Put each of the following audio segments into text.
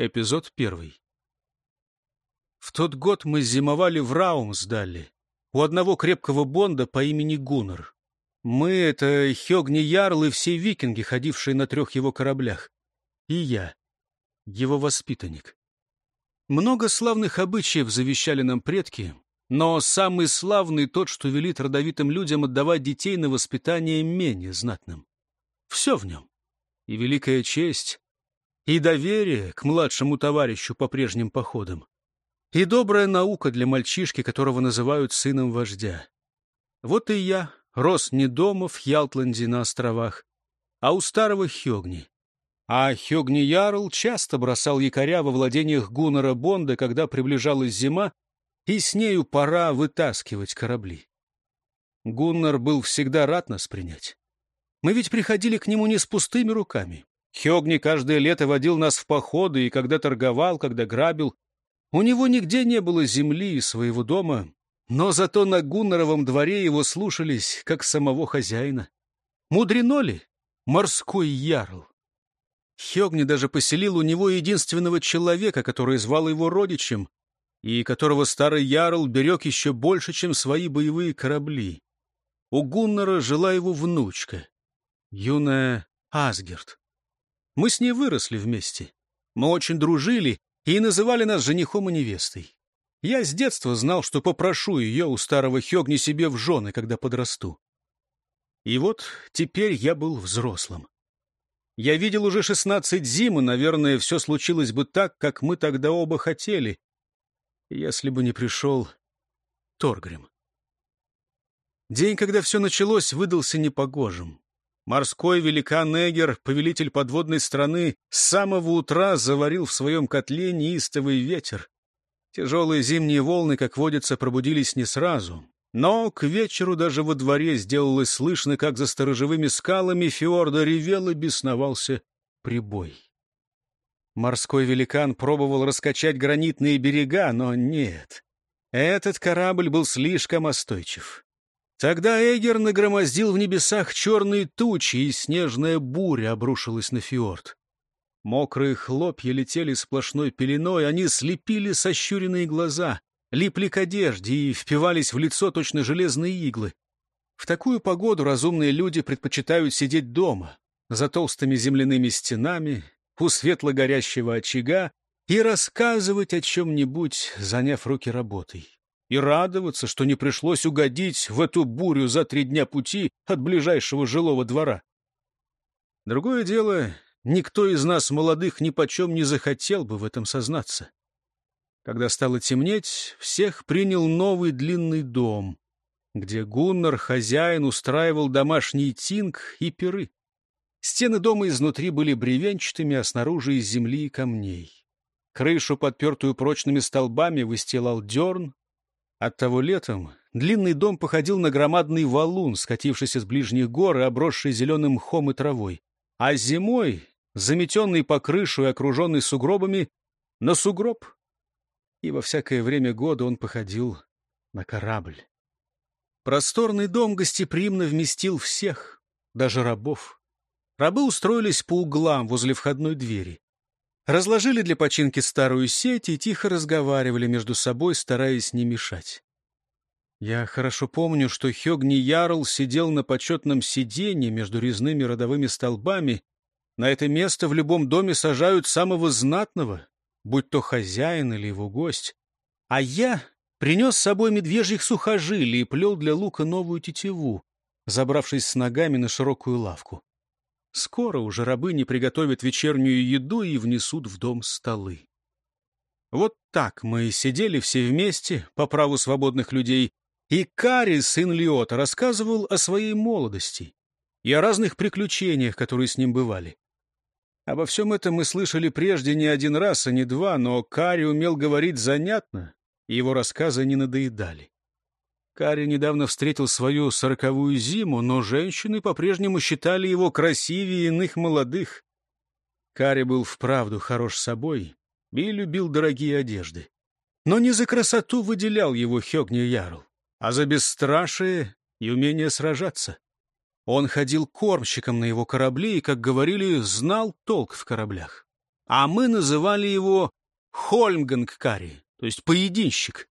Эпизод первый. В тот год мы зимовали в Раумсдале, у одного крепкого бонда по имени Гуннер. Мы — это Хёгни Ярл и все викинги, ходившие на трех его кораблях. И я, его воспитанник. Много славных обычаев завещали нам предки, но самый славный тот, что велит родовитым людям отдавать детей на воспитание менее знатным. Все в нем. И великая честь, и доверие к младшему товарищу по прежним походам, и добрая наука для мальчишки, которого называют сыном вождя. Вот и я рос не дома в Ялтланде на островах, а у старого Хёгни. А Хёгни Ярл часто бросал якоря во владениях Гуннера Бонда, когда приближалась зима, и с нею пора вытаскивать корабли. Гуннар был всегда рад нас принять. Мы ведь приходили к нему не с пустыми руками. Хёгни каждое лето водил нас в походы и когда торговал, когда грабил. У него нигде не было земли и своего дома, но зато на Гуннаровом дворе его слушались, как самого хозяина. Мудрено ли? Морской ярл. Хёгни даже поселил у него единственного человека, который звал его родичем, и которого старый ярл берег еще больше, чем свои боевые корабли. У Гуннера жила его внучка, юная Асгерт. Мы с ней выросли вместе. Мы очень дружили и называли нас женихом и невестой. Я с детства знал, что попрошу ее у старого Хёгни себе в жены, когда подрасту. И вот теперь я был взрослым. Я видел уже шестнадцать зим, и, наверное, все случилось бы так, как мы тогда оба хотели, если бы не пришел Торгрим. День, когда все началось, выдался непогожим. Морской великан Эгер, повелитель подводной страны, с самого утра заварил в своем котле неистовый ветер. Тяжелые зимние волны, как водится, пробудились не сразу. Но к вечеру даже во дворе сделалось слышно, как за сторожевыми скалами фьорда ревел и бесновался прибой. Морской великан пробовал раскачать гранитные берега, но нет. Этот корабль был слишком остойчив. Тогда Эгер нагромоздил в небесах черные тучи, и снежная буря обрушилась на фьорд. Мокрые хлопья летели сплошной пеленой, они слепили сощуренные глаза, липли к одежде и впивались в лицо точно железные иглы. В такую погоду разумные люди предпочитают сидеть дома, за толстыми земляными стенами, у светло горящего очага и рассказывать о чем-нибудь, заняв руки работой и радоваться, что не пришлось угодить в эту бурю за три дня пути от ближайшего жилого двора. Другое дело, никто из нас, молодых, ни почем не захотел бы в этом сознаться. Когда стало темнеть, всех принял новый длинный дом, где Гуннар, хозяин, устраивал домашний тинг и пиры. Стены дома изнутри были бревенчатыми, а снаружи из земли и камней. Крышу, подпертую прочными столбами, выстилал дерн, Оттого летом длинный дом походил на громадный валун, скатившийся с ближних гор и обросший зеленым мхом и травой. А зимой, заметенный по крышу и окруженный сугробами, на сугроб. И во всякое время года он походил на корабль. Просторный дом гостеприимно вместил всех, даже рабов. Рабы устроились по углам возле входной двери. Разложили для починки старую сеть и тихо разговаривали между собой, стараясь не мешать. Я хорошо помню, что Хёгни Ярл сидел на почетном сиденье между резными родовыми столбами. На это место в любом доме сажают самого знатного, будь то хозяин или его гость. А я принес с собой медвежьих сухожилий и плел для лука новую тетиву, забравшись с ногами на широкую лавку. Скоро уже рабы не приготовят вечернюю еду и внесут в дом столы. Вот так мы сидели все вместе, по праву свободных людей, и Кари, сын Лиота, рассказывал о своей молодости и о разных приключениях, которые с ним бывали. Обо всем этом мы слышали прежде не один раз, а не два, но Кари умел говорить занятно, и его рассказы не надоедали. Карри недавно встретил свою сороковую зиму, но женщины по-прежнему считали его красивее иных молодых. Карри был вправду хорош собой и любил дорогие одежды. Но не за красоту выделял его Хёгни Ярл, а за бесстрашие и умение сражаться. Он ходил кормщиком на его корабле и, как говорили, знал толк в кораблях. а мы называли его Хольмгангкари, то есть поединщик.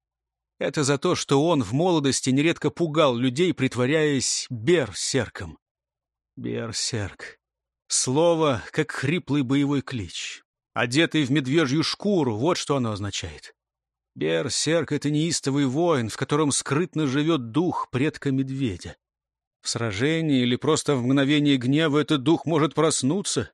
Это за то, что он в молодости нередко пугал людей, притворяясь берсерком. Берсерк. Слово, как хриплый боевой клич. Одетый в медвежью шкуру, вот что оно означает. Берсерк — это неистовый воин, в котором скрытно живет дух предка медведя. В сражении или просто в мгновение гнева этот дух может проснуться.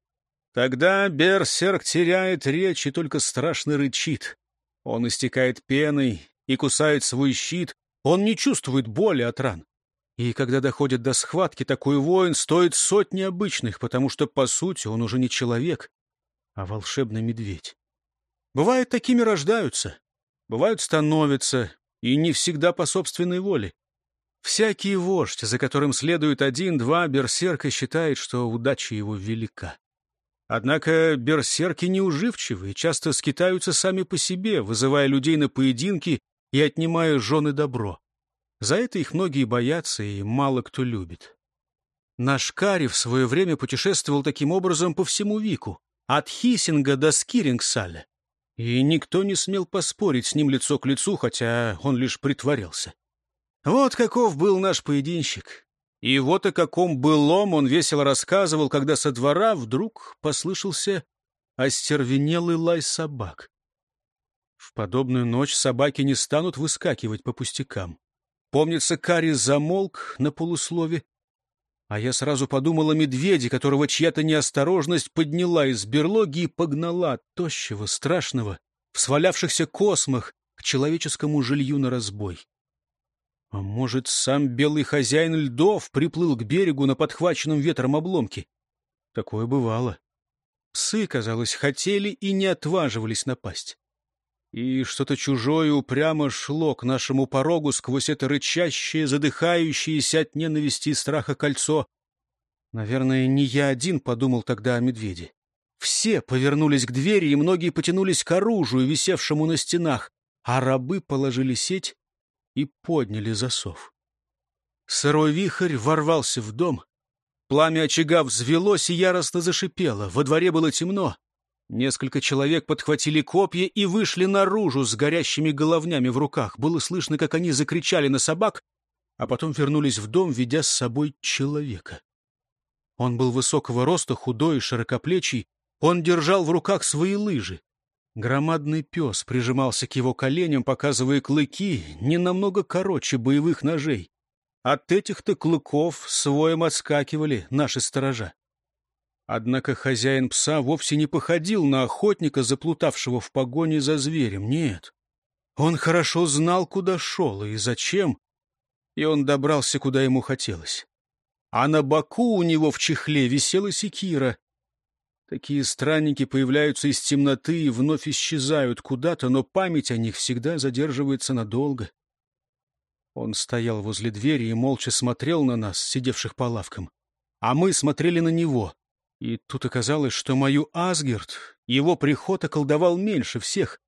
Тогда берсерк теряет речь и только страшно рычит. Он истекает пеной и кусает свой щит. Он не чувствует боли от ран. И когда доходит до схватки, такой воин стоит сотни обычных, потому что, по сути, он уже не человек, а волшебный медведь. Бывает, такими рождаются, бывают, становятся, и не всегда по собственной воле. Всякий вождь, за которым следует один-два берсерка, считает, что удача его велика. Однако берсерки неуживчивы и часто скитаются сами по себе, вызывая людей на поединки и отнимая жены добро. За это их многие боятся и мало кто любит. Наш Кари в свое время путешествовал таким образом по всему Вику, от Хисинга до Скирингсаля, и никто не смел поспорить с ним лицо к лицу, хотя он лишь притворялся. Вот каков был наш поединщик. И вот о каком былом он весело рассказывал, когда со двора вдруг послышался остервенелый лай собак. В подобную ночь собаки не станут выскакивать по пустякам. Помнится, Кари замолк на полуслове, а я сразу подумал о медведе, которого чья-то неосторожность подняла из берлоги и погнала тощего, страшного, в свалявшихся космах к человеческому жилью на разбой. А может, сам белый хозяин льдов приплыл к берегу на подхваченном ветром обломке? Такое бывало. Псы, казалось, хотели и не отваживались напасть. И что-то чужое упрямо шло к нашему порогу сквозь это рычащее, задыхающееся от ненависти и страха кольцо. Наверное, не я один подумал тогда о медведе. Все повернулись к двери, и многие потянулись к оружию, висевшему на стенах, а рабы положили сеть и подняли засов. Сырой вихрь ворвался в дом. Пламя очага взвелось и яростно зашипело. Во дворе было темно. Несколько человек подхватили копья и вышли наружу с горящими головнями в руках. Было слышно, как они закричали на собак, а потом вернулись в дом, ведя с собой человека. Он был высокого роста, худой и широкоплечий. Он держал в руках свои лыжи. Громадный пес прижимался к его коленям, показывая клыки, не намного короче боевых ножей. От этих-то клыков своем отскакивали наши сторожа. Однако хозяин пса вовсе не походил на охотника, заплутавшего в погоне за зверем. Нет. Он хорошо знал, куда шел и зачем, и он добрался, куда ему хотелось. А на боку у него в чехле висела секира, Такие странники появляются из темноты и вновь исчезают куда-то, но память о них всегда задерживается надолго. Он стоял возле двери и молча смотрел на нас, сидевших по лавкам. А мы смотрели на него. И тут оказалось, что мою Асгерт его приход околдовал меньше всех.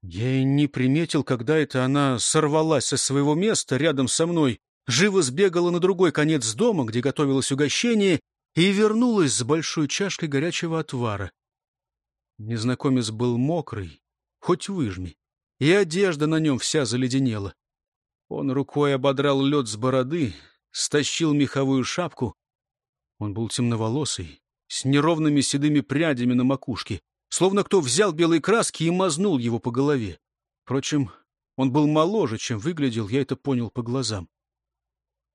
Я и не приметил, когда это она сорвалась со своего места рядом со мной, живо сбегала на другой конец дома, где готовилось угощение, и вернулась с большой чашкой горячего отвара. Незнакомец был мокрый, хоть выжми, и одежда на нем вся заледенела. Он рукой ободрал лед с бороды, стащил меховую шапку. Он был темноволосый, с неровными седыми прядями на макушке, словно кто взял белые краски и мазнул его по голове. Впрочем, он был моложе, чем выглядел, я это понял по глазам.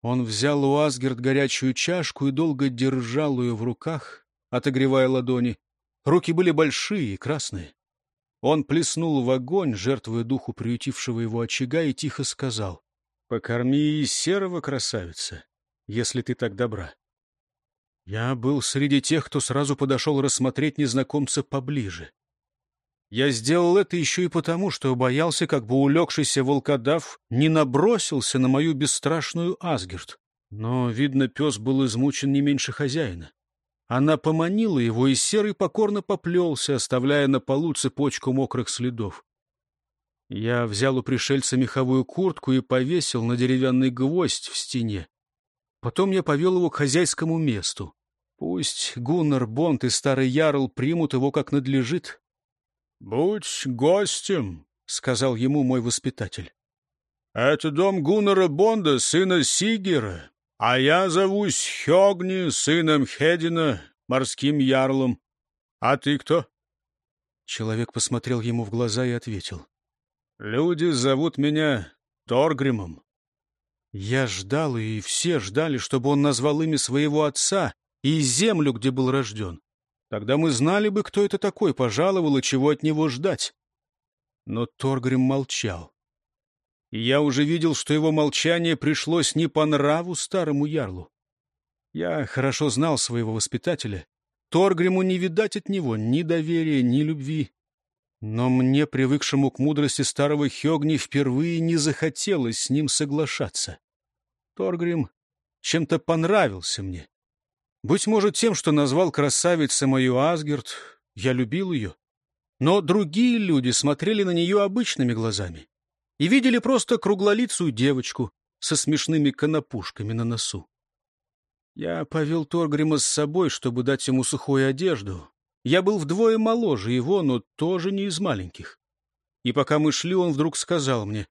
Он взял у Асгерт горячую чашку и долго держал ее в руках, отогревая ладони. Руки были большие и красные. Он плеснул в огонь, жертвуя духу приютившего его очага, и тихо сказал, «Покорми и серого красавица, если ты так добра». Я был среди тех, кто сразу подошел рассмотреть незнакомца поближе. Я сделал это еще и потому, что боялся, как бы улегшийся волкодав не набросился на мою бесстрашную Асгерт. Но, видно, пес был измучен не меньше хозяина. Она поманила его, и серый покорно поплелся, оставляя на полу цепочку мокрых следов. Я взял у пришельца меховую куртку и повесил на деревянный гвоздь в стене. Потом я повел его к хозяйскому месту. Пусть Гуннар, Бонд и старый Ярл примут его как надлежит. «Будь гостем», — сказал ему мой воспитатель. «Это дом Гуннера Бонда, сына Сигера, а я зовусь Хёгни, сыном Хедина, морским ярлом. А ты кто?» Человек посмотрел ему в глаза и ответил. «Люди зовут меня Торгримом». Я ждал, и все ждали, чтобы он назвал имя своего отца и землю, где был рожден. Тогда мы знали бы, кто это такой пожаловал и чего от него ждать. Но Торгрим молчал. И я уже видел, что его молчание пришлось не по нраву старому ярлу. Я хорошо знал своего воспитателя. Торгриму не видать от него ни доверия, ни любви. Но мне, привыкшему к мудрости старого Хёгни, впервые не захотелось с ним соглашаться. Торгрим чем-то понравился мне. Быть может, тем, что назвал красавицей мою Асгерт, я любил ее. Но другие люди смотрели на нее обычными глазами и видели просто круглолицую девочку со смешными конопушками на носу. Я повел Торгрима с собой, чтобы дать ему сухую одежду. Я был вдвое моложе его, но тоже не из маленьких. И пока мы шли, он вдруг сказал мне,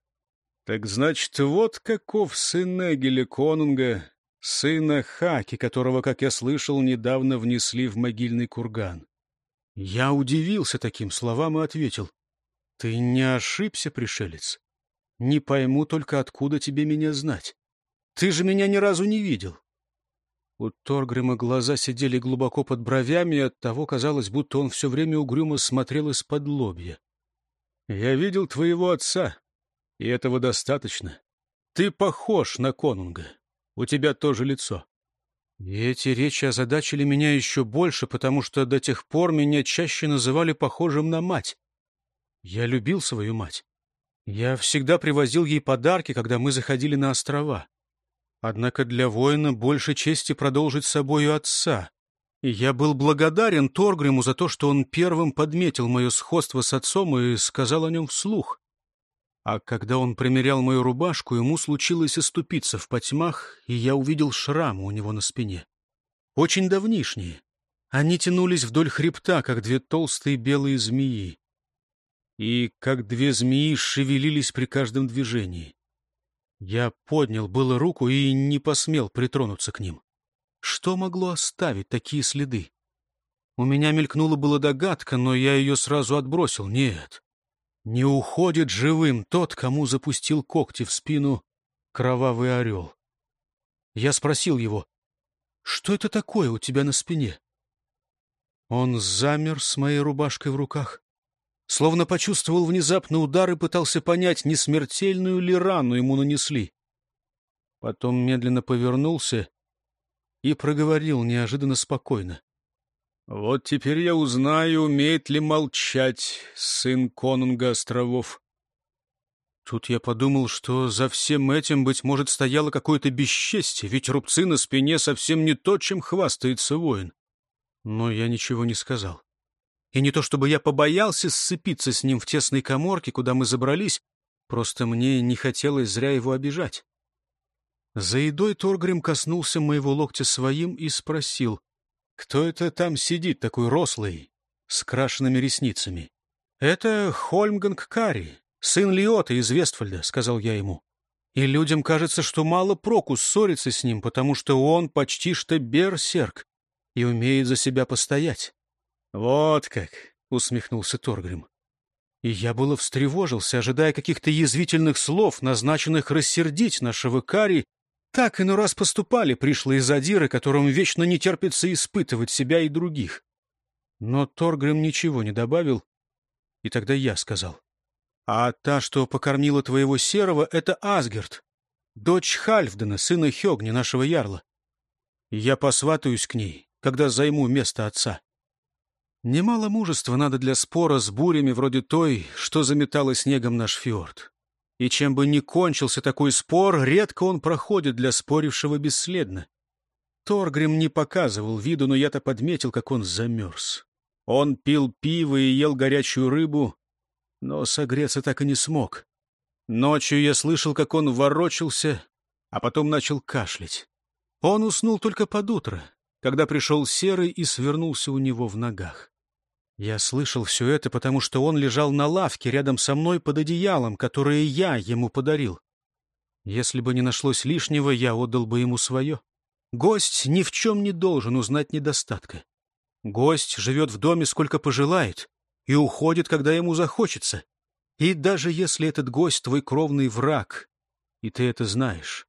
«Так значит, вот каков сын Эгеля Конунга, сына Хаки, которого, как я слышал, недавно внесли в могильный курган. Я удивился таким словам и ответил. — Ты не ошибся, пришелец. Не пойму только, откуда тебе меня знать. Ты же меня ни разу не видел. У Торгрима глаза сидели глубоко под бровями, и оттого казалось, будто он все время угрюмо смотрел из-под лобья. — Я видел твоего отца, и этого достаточно. Ты похож на конунга. У тебя тоже лицо. И эти речи озадачили меня еще больше, потому что до тех пор меня чаще называли похожим на мать. Я любил свою мать. Я всегда привозил ей подарки, когда мы заходили на острова. Однако для воина больше чести продолжить собою отца. И я был благодарен Торгриму за то, что он первым подметил мое сходство с отцом и сказал о нем вслух. А когда он примерял мою рубашку, ему случилось оступиться в потьмах, и я увидел шрамы у него на спине. Очень давнишние. Они тянулись вдоль хребта, как две толстые белые змеи. И как две змеи шевелились при каждом движении. Я поднял было руку и не посмел притронуться к ним. Что могло оставить такие следы? У меня мелькнула была догадка, но я ее сразу отбросил. Нет, не уходит живым тот, кому запустил когти в спину кровавый орел. Я спросил его, что это такое у тебя на спине? Он замер с моей рубашкой в руках, словно почувствовал внезапный удар и пытался понять, не смертельную ли рану ему нанесли. Потом медленно повернулся и проговорил неожиданно спокойно. Вот теперь я узнаю, умеет ли молчать сын конунга островов. Тут я подумал, что за всем этим, быть может, стояло какое-то бесчестие, ведь рубцы на спине совсем не то, чем хвастается воин. Но я ничего не сказал. И не то чтобы я побоялся сцепиться с ним в тесной коморке, куда мы забрались, просто мне не хотелось зря его обижать. За едой Торгрим коснулся моего локтя своим и спросил — кто это там сидит, такой рослый, с крашенными ресницами? — Это Хольмганг Кари, сын Лиота из Вестфальда, — сказал я ему. И людям кажется, что мало проку ссориться с ним, потому что он почти что берсерк и умеет за себя постоять. — Вот как! — усмехнулся Торгрим. И я было встревожился, ожидая каких-то язвительных слов, назначенных рассердить нашего Кари так иной раз поступали пришлые задиры, которым вечно не терпится испытывать себя и других. Но Торгрим ничего не добавил, и тогда я сказал. «А та, что покормила твоего серого, — это Асгерт, дочь Хальфдена, сына Хёгни, нашего ярла. И я посватаюсь к ней, когда займу место отца. Немало мужества надо для спора с бурями вроде той, что заметала снегом наш фьорд и чем бы ни кончился такой спор, редко он проходит для спорившего бесследно. Торгрим не показывал виду, но я-то подметил, как он замерз. Он пил пиво и ел горячую рыбу, но согреться так и не смог. Ночью я слышал, как он ворочался, а потом начал кашлять. Он уснул только под утро, когда пришел Серый и свернулся у него в ногах. Я слышал все это, потому что он лежал на лавке рядом со мной под одеялом, которое я ему подарил. Если бы не нашлось лишнего, я отдал бы ему свое. Гость ни в чем не должен узнать недостатка. Гость живет в доме сколько пожелает и уходит, когда ему захочется. И даже если этот гость твой кровный враг, и ты это знаешь,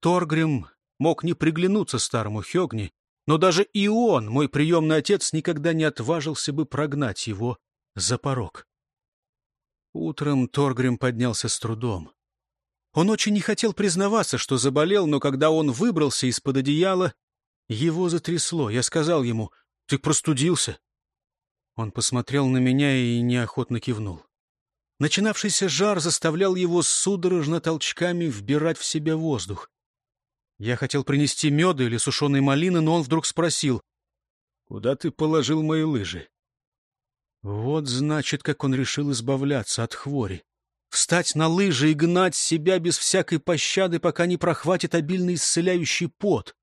Торгрим мог не приглянуться старому Хёгни, но даже и он, мой приемный отец, никогда не отважился бы прогнать его за порог. Утром Торгрим поднялся с трудом. Он очень не хотел признаваться, что заболел, но когда он выбрался из-под одеяла, его затрясло. Я сказал ему, «Ты простудился?» Он посмотрел на меня и неохотно кивнул. Начинавшийся жар заставлял его судорожно толчками вбирать в себя воздух. Я хотел принести меда или сушеной малины, но он вдруг спросил, «Куда ты положил мои лыжи?» Вот значит, как он решил избавляться от хвори. Встать на лыжи и гнать себя без всякой пощады, пока не прохватит обильный исцеляющий пот.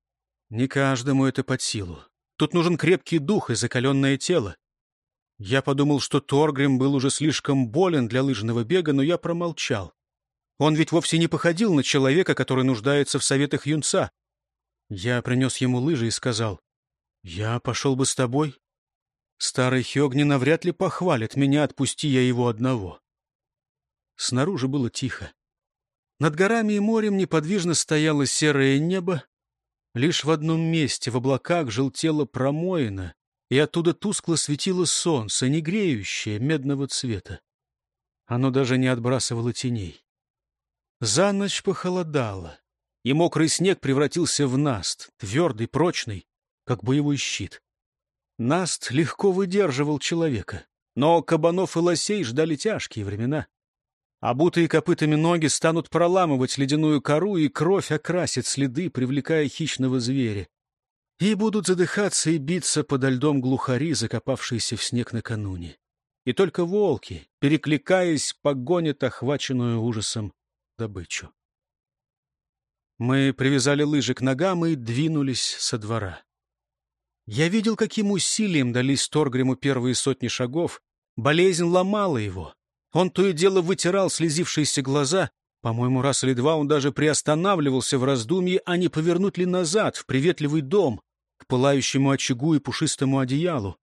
Не каждому это под силу. Тут нужен крепкий дух и закаленное тело. Я подумал, что Торгрим был уже слишком болен для лыжного бега, но я промолчал. Он ведь вовсе не походил на человека, который нуждается в советах юнца. Я принес ему лыжи и сказал, «Я пошел бы с тобой. Старый Хёгни навряд ли похвалит меня, отпусти я его одного». Снаружи было тихо. Над горами и морем неподвижно стояло серое небо. Лишь в одном месте в облаках желтело промоина, и оттуда тускло светило солнце, не греющее, медного цвета. Оно даже не отбрасывало теней. За ночь похолодало, и мокрый снег превратился в наст, твердый, прочный, как боевой щит. Наст легко выдерживал человека, но кабанов и лосей ждали тяжкие времена. Обутые копытами ноги станут проламывать ледяную кору, и кровь окрасит следы, привлекая хищного зверя. И будут задыхаться и биться подо льдом глухари, закопавшиеся в снег накануне. И только волки, перекликаясь, погонят охваченную ужасом добычу. Мы привязали лыжи к ногам и двинулись со двора. Я видел, каким усилием дались Торгриму первые сотни шагов. Болезнь ломала его. Он то и дело вытирал слезившиеся глаза. По-моему, раз или два он даже приостанавливался в раздумье, а не повернуть ли назад, в приветливый дом, к пылающему очагу и пушистому одеялу.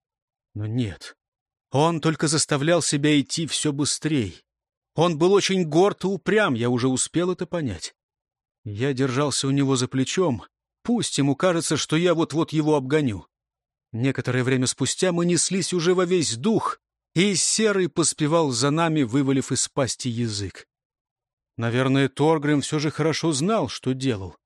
Но нет. Он только заставлял себя идти все быстрее. Он был очень горд и упрям, я уже успел это понять. Я держался у него за плечом. Пусть ему кажется, что я вот-вот его обгоню. Некоторое время спустя мы неслись уже во весь дух, и Серый поспевал за нами, вывалив из пасти язык. Наверное, Торгрим все же хорошо знал, что делал.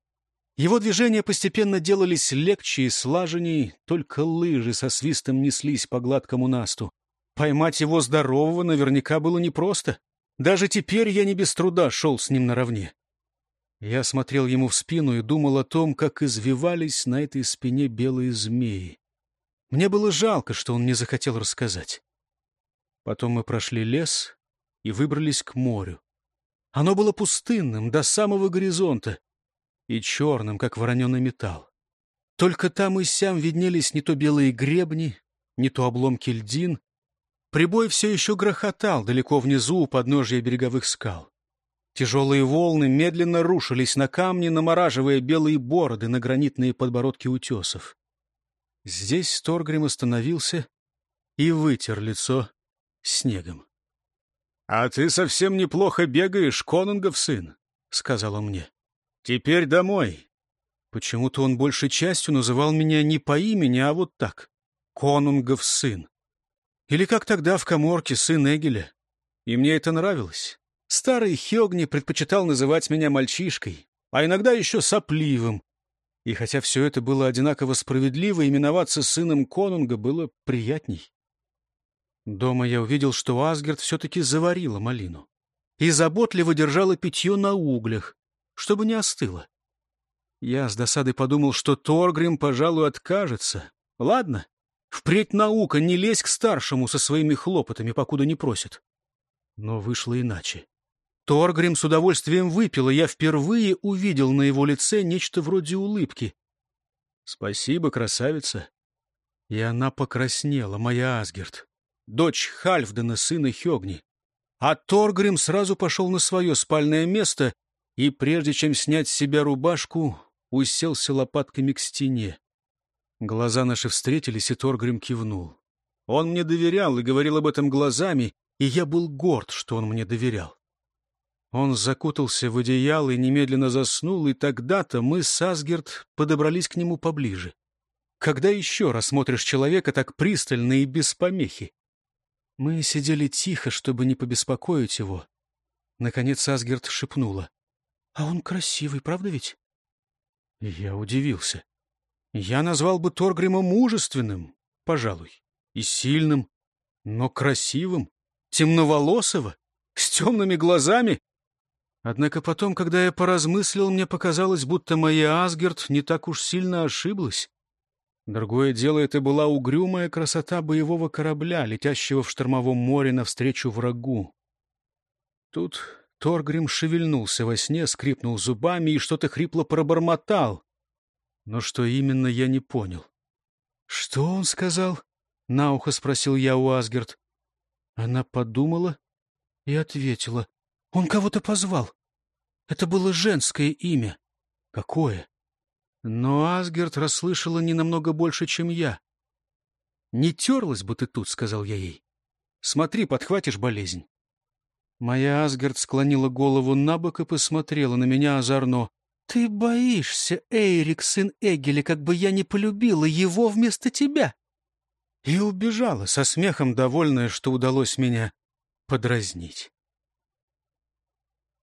Его движения постепенно делались легче и слаженней, только лыжи со свистом неслись по гладкому насту. Поймать его здорового наверняка было непросто. Даже теперь я не без труда шел с ним наравне. Я смотрел ему в спину и думал о том, как извивались на этой спине белые змеи. Мне было жалко, что он не захотел рассказать. Потом мы прошли лес и выбрались к морю. Оно было пустынным до самого горизонта и черным, как вороненый металл. Только там и сям виднелись не то белые гребни, не то обломки льдин, Прибой все еще грохотал далеко внизу у подножия береговых скал. Тяжелые волны медленно рушились на камни, намораживая белые бороды на гранитные подбородки утесов. Здесь Торгрим остановился и вытер лицо снегом. — А ты совсем неплохо бегаешь, конунгов сын, — сказал он мне. — Теперь домой. Почему-то он большей частью называл меня не по имени, а вот так. Конунгов сын. Или как тогда в коморке сын Эгеля. И мне это нравилось. Старый Хёгни предпочитал называть меня мальчишкой, а иногда еще сопливым. И хотя все это было одинаково справедливо, именоваться сыном конунга было приятней. Дома я увидел, что Асгерт все-таки заварила малину и заботливо держала питье на углях, чтобы не остыло. Я с досадой подумал, что Торгрим, пожалуй, откажется. Ладно, Впредь наука, не лезь к старшему со своими хлопотами, покуда не просит. Но вышло иначе. Торгрим с удовольствием выпил, и я впервые увидел на его лице нечто вроде улыбки. — Спасибо, красавица. И она покраснела, моя Асгерт. дочь Хальфдена, сына Хёгни. А Торгрим сразу пошел на свое спальное место и, прежде чем снять с себя рубашку, уселся лопатками к стене. Глаза наши встретились, и Торгрим кивнул. Он мне доверял и говорил об этом глазами, и я был горд, что он мне доверял. Он закутался в одеяло и немедленно заснул, и тогда-то мы с Асгерт подобрались к нему поближе. Когда еще рассмотришь человека так пристально и без помехи? Мы сидели тихо, чтобы не побеспокоить его. Наконец Асгерт шепнула. — А он красивый, правда ведь? Я удивился. Я назвал бы Торгрима мужественным, пожалуй, и сильным, но красивым, темноволосого, с темными глазами. Однако потом, когда я поразмыслил, мне показалось, будто моя Асгерт не так уж сильно ошиблась. Другое дело, это была угрюмая красота боевого корабля, летящего в штормовом море навстречу врагу. Тут Торгрим шевельнулся во сне, скрипнул зубами и что-то хрипло пробормотал. Но что именно, я не понял. — Что он сказал? — на ухо спросил я у Асгерт. Она подумала и ответила. — Он кого-то позвал. Это было женское имя. — Какое? Но Асгерт расслышала не намного больше, чем я. «Не терлась бы ты тут», — сказал я ей. «Смотри, подхватишь болезнь». Моя Асгард склонила голову на бок и посмотрела на меня озорно. «Ты боишься, Эйрик, сын Эгеля, как бы я не полюбила его вместо тебя!» И убежала, со смехом довольная, что удалось меня подразнить.